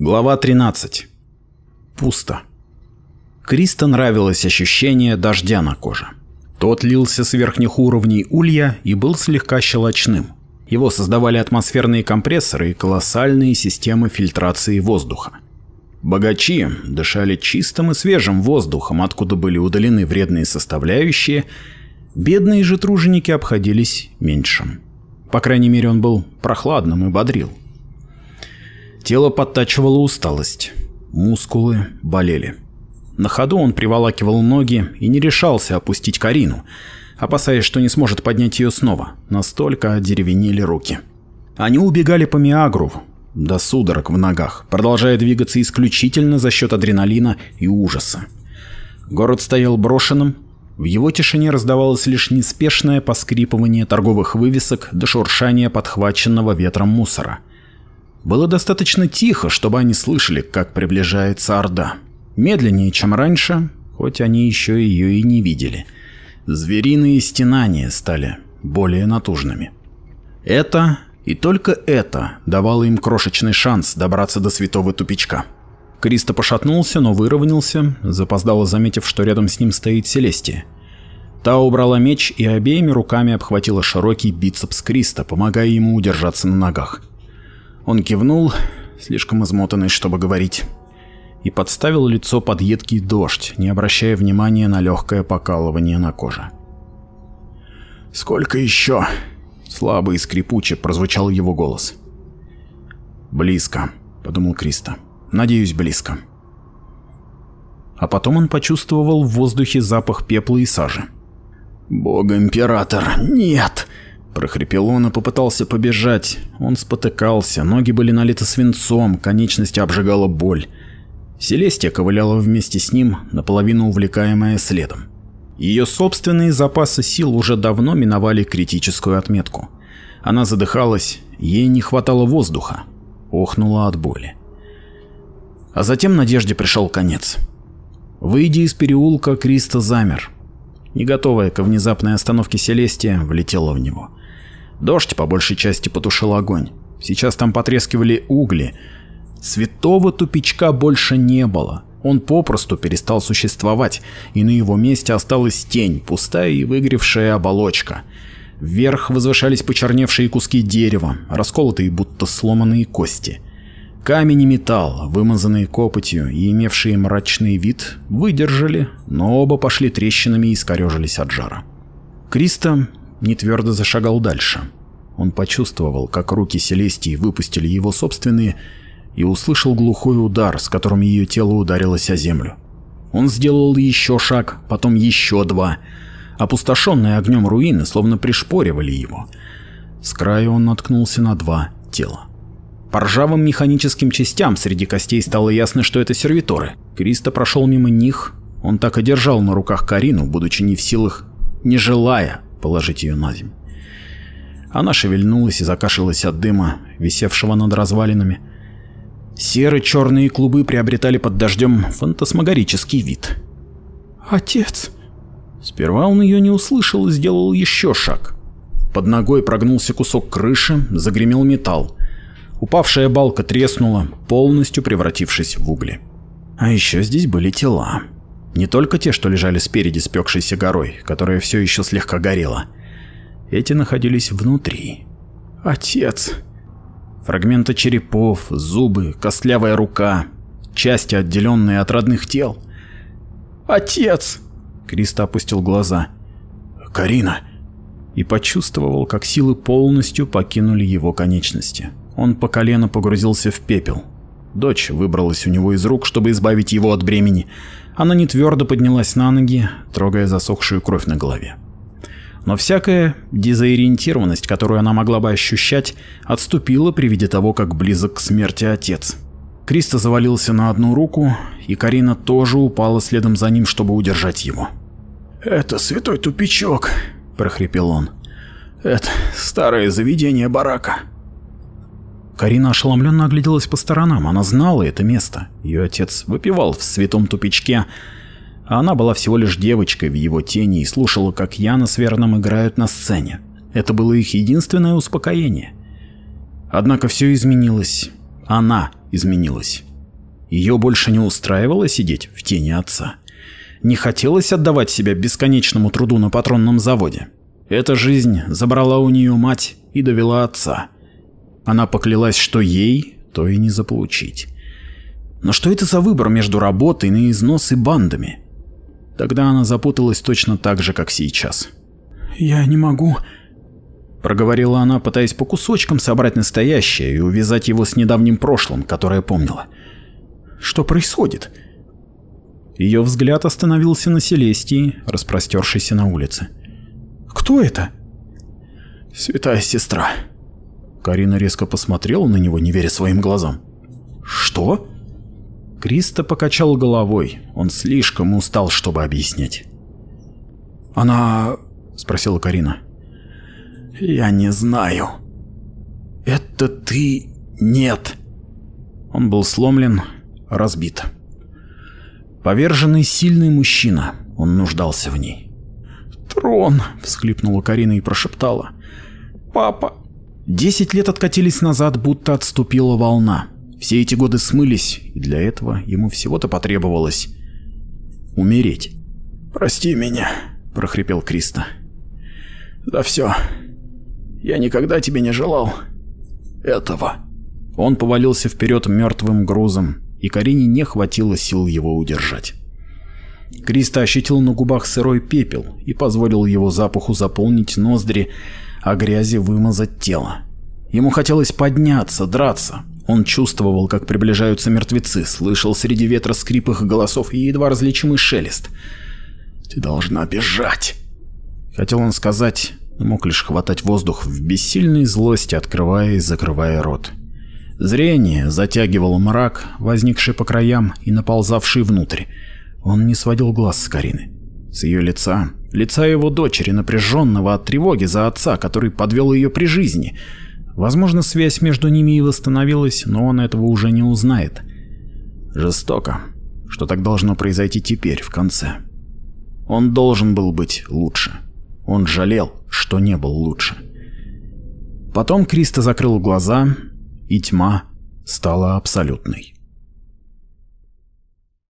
Глава 13. Пусто. Криста нравилось ощущение дождя на коже. Тот лился с верхних уровней улья и был слегка щелочным. Его создавали атмосферные компрессоры и колоссальные системы фильтрации воздуха. Богачи дышали чистым и свежим воздухом, откуда были удалены вредные составляющие, бедные же труженики обходились меньшим. По крайней мере, он был прохладным и бодрил. Тело подтачивало усталость, мускулы болели. На ходу он приволакивал ноги и не решался опустить Карину, опасаясь, что не сможет поднять ее снова, настолько одеревенели руки. Они убегали по Миагру, до судорог в ногах, продолжая двигаться исключительно за счет адреналина и ужаса. Город стоял брошенным, в его тишине раздавалось лишь неспешное поскрипывание торговых вывесок до шуршания подхваченного ветром мусора. Было достаточно тихо, чтобы они слышали, как приближается Орда. Медленнее, чем раньше, хоть они еще ее и не видели. Звериные стенания стали более натужными. Это и только это давало им крошечный шанс добраться до святого тупичка. Кристо пошатнулся, но выровнялся, запоздало заметив, что рядом с ним стоит Селестия. Та убрала меч и обеими руками обхватила широкий бицепс Криста, помогая ему удержаться на ногах. Он кивнул, слишком измотанный, чтобы говорить, и подставил лицо под едкий дождь, не обращая внимания на легкое покалывание на коже. «Сколько еще?» — слабо и скрипуче прозвучал его голос. «Близко», — подумал Криста. «Надеюсь, близко». А потом он почувствовал в воздухе запах пепла и сажи. «Бог-император, нет!» Прохрипел он и попытался побежать. Он спотыкался, ноги были налиты свинцом, конечности обжигала боль. Селестия ковыляла вместе с ним, наполовину увлекаемая следом. Ее собственные запасы сил уже давно миновали критическую отметку. Она задыхалась, ей не хватало воздуха, охнула от боли. А затем надежде пришел конец. Выйдя из переулка, Криста замер. Не готовая к внезапной остановке Селестия, влетела в него. Дождь по большей части потушил огонь. Сейчас там потрескивали угли. Святого тупичка больше не было. Он попросту перестал существовать, и на его месте осталась тень, пустая и выгревшая оболочка. Вверх возвышались почерневшие куски дерева, расколотые будто сломанные кости. Камень и металл, вымазанные копотью и имевшие мрачный вид, выдержали, но оба пошли трещинами и скорежились от жара. Криста Нетвердо зашагал дальше. Он почувствовал, как руки Селестии выпустили его собственные, и услышал глухой удар, с которым ее тело ударилось о землю. Он сделал еще шаг, потом еще два. Опустошенные огнем руины словно пришпоривали его. С краю он наткнулся на два тела. По ржавым механическим частям среди костей стало ясно, что это сервиторы. Кристо прошел мимо них, он так и держал на руках Карину, будучи не в силах, не желая положить ее на земь. Она шевельнулась и закашилась от дыма, висевшего над развалинами. Серые, черные клубы приобретали под дождем фантасмагорический вид. «Отец!» Сперва он ее не услышал и сделал еще шаг. Под ногой прогнулся кусок крыши, загремел металл. Упавшая балка треснула, полностью превратившись в угли. А еще здесь были тела. Не только те, что лежали спереди спекшейся горой, которая все еще слегка горела. Эти находились внутри. «Отец!» Фрагменты черепов, зубы, костлявая рука, части, отделенные от родных тел. «Отец!» Криста опустил глаза. «Карина!» И почувствовал, как силы полностью покинули его конечности. Он по колено погрузился в пепел. Дочь выбралась у него из рук, чтобы избавить его от бремени. Она не твердо поднялась на ноги, трогая засохшую кровь на голове. Но всякая дезориентированность, которую она могла бы ощущать, отступила при виде того, как близок к смерти отец. Криста завалился на одну руку, и Карина тоже упала следом за ним, чтобы удержать его. «Это святой тупичок», — прохрипел он. «Это старое заведение барака». Карина ошеломленно огляделась по сторонам, она знала это место. Ее отец выпивал в святом тупичке, а она была всего лишь девочкой в его тени и слушала, как Яна с Верном играют на сцене. Это было их единственное успокоение. Однако все изменилось. Она изменилась. Ее больше не устраивало сидеть в тени отца. Не хотелось отдавать себя бесконечному труду на патронном заводе. Эта жизнь забрала у нее мать и довела отца. Она поклялась, что ей то и не заполучить. Но что это за выбор между работой на износ и бандами? Тогда она запуталась точно так же, как сейчас. «Я не могу», — проговорила она, пытаясь по кусочкам собрать настоящее и увязать его с недавним прошлым, которое помнила. «Что происходит?» Ее взгляд остановился на Селестии, распростершейся на улице. «Кто это?» «Святая сестра», Карина резко посмотрела на него, не веря своим глазам. «Что?» Кристо покачал головой, он слишком устал, чтобы объяснять. «Она...» — спросила Карина. «Я не знаю». «Это ты...» «Нет». Он был сломлен, разбит. Поверженный сильный мужчина, он нуждался в ней. «Трон!» — всхлипнула Карина и прошептала. «Папа, Десять лет откатились назад, будто отступила волна. Все эти годы смылись, и для этого ему всего-то потребовалось умереть. «Прости меня», — прохрипел Криста. Да все. Я никогда тебе не желал этого». Он повалился вперед мертвым грузом, и Карине не хватило сил его удержать. Криста ощутил на губах сырой пепел и позволил его запаху заполнить ноздри, а грязи вымазать тело. Ему хотелось подняться, драться. Он чувствовал, как приближаются мертвецы, слышал среди ветра скрип их голосов и едва различимый шелест. «Ты должна бежать!» Хотел он сказать, но мог лишь хватать воздух в бессильной злости, открывая и закрывая рот. Зрение затягивало мрак, возникший по краям и наползавший внутрь. Он не сводил глаз с Карины. С ее лица, лица его дочери, напряженного от тревоги за отца, который подвел ее при жизни. Возможно, связь между ними и восстановилась, но он этого уже не узнает. Жестоко, что так должно произойти теперь, в конце. Он должен был быть лучше. Он жалел, что не был лучше. Потом Криста закрыл глаза, и тьма стала абсолютной.